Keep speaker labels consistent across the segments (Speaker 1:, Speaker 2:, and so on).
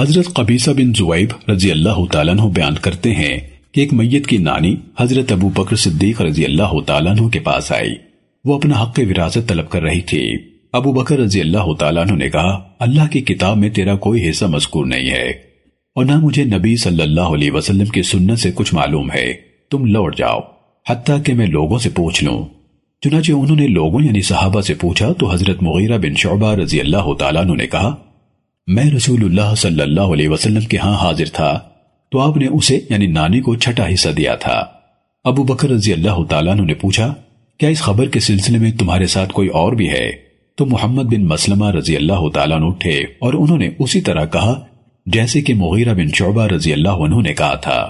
Speaker 1: حضرت قبیصہ بن زویب رضی اللہ تعالیٰ عنہ بیان کرتے ہیں کہ ایک میت کی نانی حضرت ابو بکر صدیق رضی اللہ تعالیٰ عنہ کے پاس آئی۔ وہ اپنا حق وراثت طلب کر رہی تھی۔ ابو بکر رضی اللہ تعالیٰ عنہ نے کہا، اللہ کی کتاب میں تیرا کوئی حصہ مذکور نہیں ہے اور نہ مجھے نبی صلی اللہ علیہ وسلم کی سنت سے کچھ معلوم ہے۔ تم لوٹ جاؤ، حتیٰ کہ میں لوگوں سے پوچھ لوں۔ چنانچہ انہوں نے لوگوں یعنی صحابہ سے پوچھا تو حضرت مغیرہ بن شعبہ رضی اللہ تعالیٰ عنہ نے کہا میں رسول اللہ صلی اللہ علیہ وسلم کے ہاں حاضر تھا تو آپ نے اسے یعنی نانی کو چھٹا حصہ دیا تھا۔ ابو بکر رضی اللہ تعالیٰ نے پوچھا، کیا اس خبر کے سلسلے میں تمہارے ساتھ کوئی اور بھی ہے؟ تو محمد بن مسلمہ رضی اللہ تعالیٰ اٹھے اور انہوں نے اسی طرح کہا، جیسے کہ مغیرہ بن شعبہ رضی اللہ عنہ نے کہا تھا۔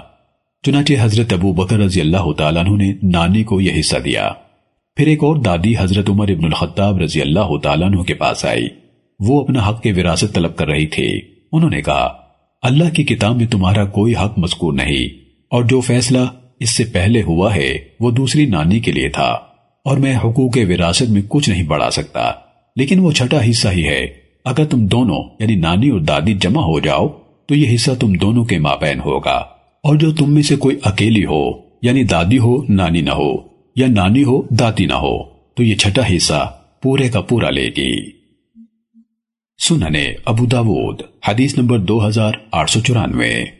Speaker 1: چنانچہ حضرت ابو بکر رضی اللہ تعالیٰ عنہ نے نانی کو یہ حصہ دیا۔ پھر ایک اور دادی حضرت عمر ابن الخطاب رضی اللہ تعالیٰ عنہ کے پاس آئی۔ وہ اپنا حق کے وراثت طلب کر رہی تھی۔ انہوں نے کہا، اللہ کی کتاب میں تمہارا کوئی حق مذکور نہیں، اور جو فیصلہ اس سے پہلے ہوا ہے، وہ دوسری نانی کے لیے تھا۔ اور میں حقوق وراثت میں کچھ نہیں بڑھا سکتا، لیکن وہ چھٹا حصہ ہی ہے۔ اگر تم دونوں یعنی نانی اور دادی جمع ہو جاؤ، تو یہ حصہ تم دونوں کے مابین ہوگا۔ اور جو تم میں سے کوئی اکیلی ہو یعنی دادی ہو، نانی نہ ہو، یا نانی ہو، دادی نہ ہو، تو یہ چھٹا حصہ پورے کا پورا لے گی۔ سننے ابو داود حدیث نمبر دو ہزار آٹھ سو چورانوے۔